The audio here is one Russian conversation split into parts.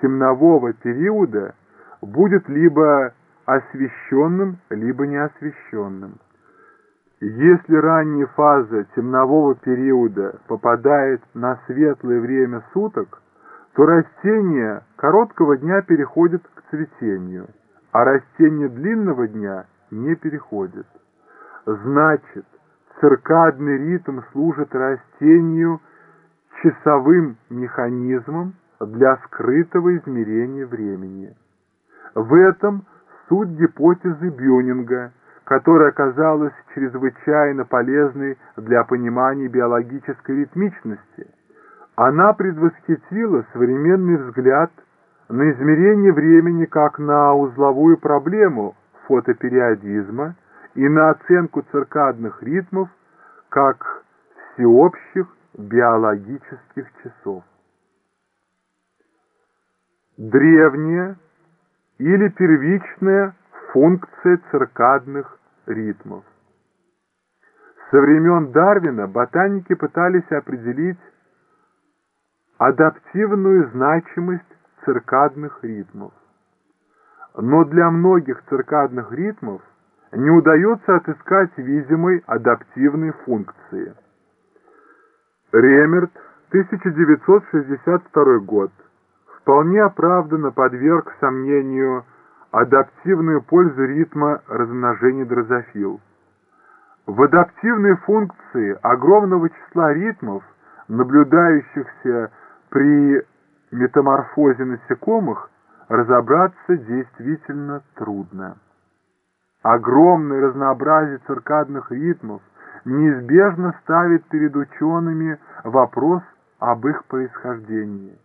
темнового периода будет либо освещенным, либо неосвещенным. Если ранняя фаза темнового периода попадает на светлое время суток, то растения короткого дня переходят к цветению, а растения длинного дня не переходят. Значит, циркадный ритм служит растению часовым механизмом для скрытого измерения времени. В этом суть гипотезы Бюнинга, которая оказалась чрезвычайно полезной для понимания биологической ритмичности. Она предвосхитила современный взгляд на измерение времени как на узловую проблему фотопериодизма и на оценку циркадных ритмов как всеобщих биологических часов. Древняя или первичная функция циркадных ритмов. Со времен Дарвина ботаники пытались определить адаптивную значимость циркадных ритмов. Но для многих циркадных ритмов не удается отыскать видимой адаптивной функции. Ремерт, 1962 год, вполне оправданно подверг сомнению адаптивную пользу ритма размножения дрозофил. В адаптивной функции огромного числа ритмов, наблюдающихся при метаморфозе насекомых, разобраться действительно трудно. Огромное разнообразие циркадных ритмов неизбежно ставит перед учеными вопрос об их происхождении.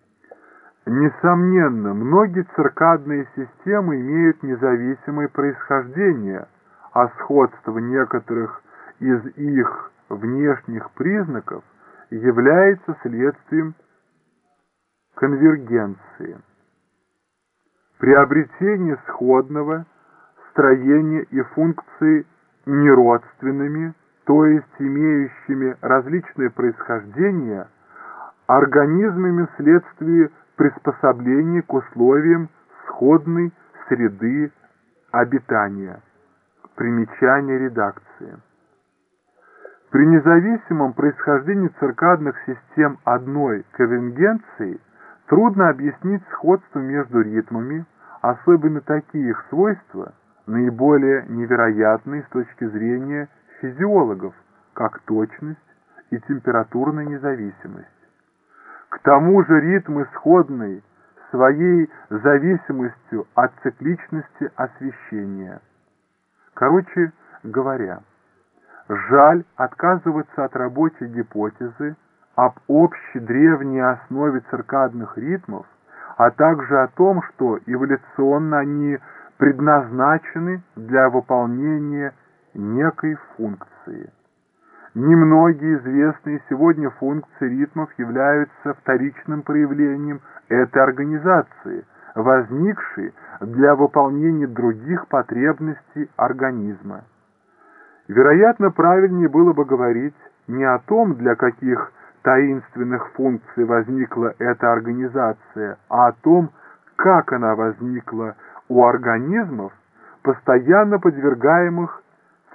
Несомненно, многие циркадные системы имеют независимое происхождение, а сходство некоторых из их внешних признаков является следствием конвергенции. Приобретение сходного строения и функции неродственными, то есть имеющими различные происхождения, организмами вследствие приспособления к условиям сходной среды обитания. Примечание редакции. При независимом происхождении циркадных систем одной конвергенции трудно объяснить сходство между ритмами, особенно такие их свойства, наиболее невероятные с точки зрения физиологов, как точность и температурная независимость. К тому же ритм исходный своей зависимостью от цикличности освещения. Короче говоря, жаль отказываться от рабочей гипотезы об общей древней основе циркадных ритмов, а также о том, что эволюционно они предназначены для выполнения некой функции. Немногие известные сегодня функции ритмов являются вторичным проявлением этой организации, возникшей для выполнения других потребностей организма. Вероятно, правильнее было бы говорить не о том, для каких таинственных функций возникла эта организация, а о том, как она возникла у организмов, постоянно подвергаемых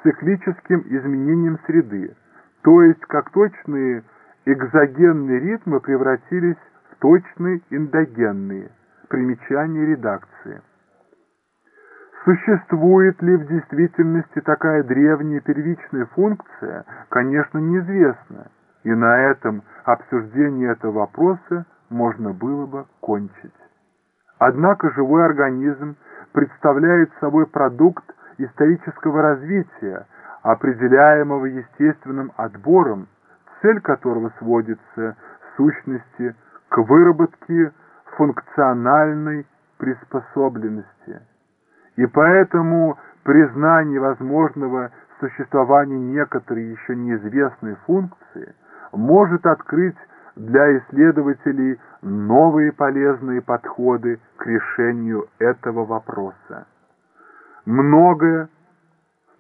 циклическим изменениям среды, то есть как точные экзогенные ритмы превратились в точные эндогенные. Примечание редакции. Существует ли в действительности такая древняя первичная функция, конечно, неизвестно, и на этом обсуждение этого вопроса можно было бы кончить. Однако живой организм представляет собой продукт исторического развития, определяемого естественным отбором, цель которого сводится в сущности к выработке функциональной приспособленности. И поэтому признание возможного существования некоторой еще неизвестной функции может открыть для исследователей новые полезные подходы к решению этого вопроса. Многое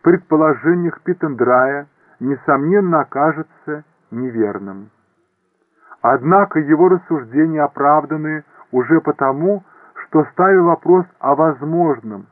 предположениях Питендрая, несомненно, окажется неверным. Однако его рассуждения оправданы уже потому, что ставя вопрос о возможном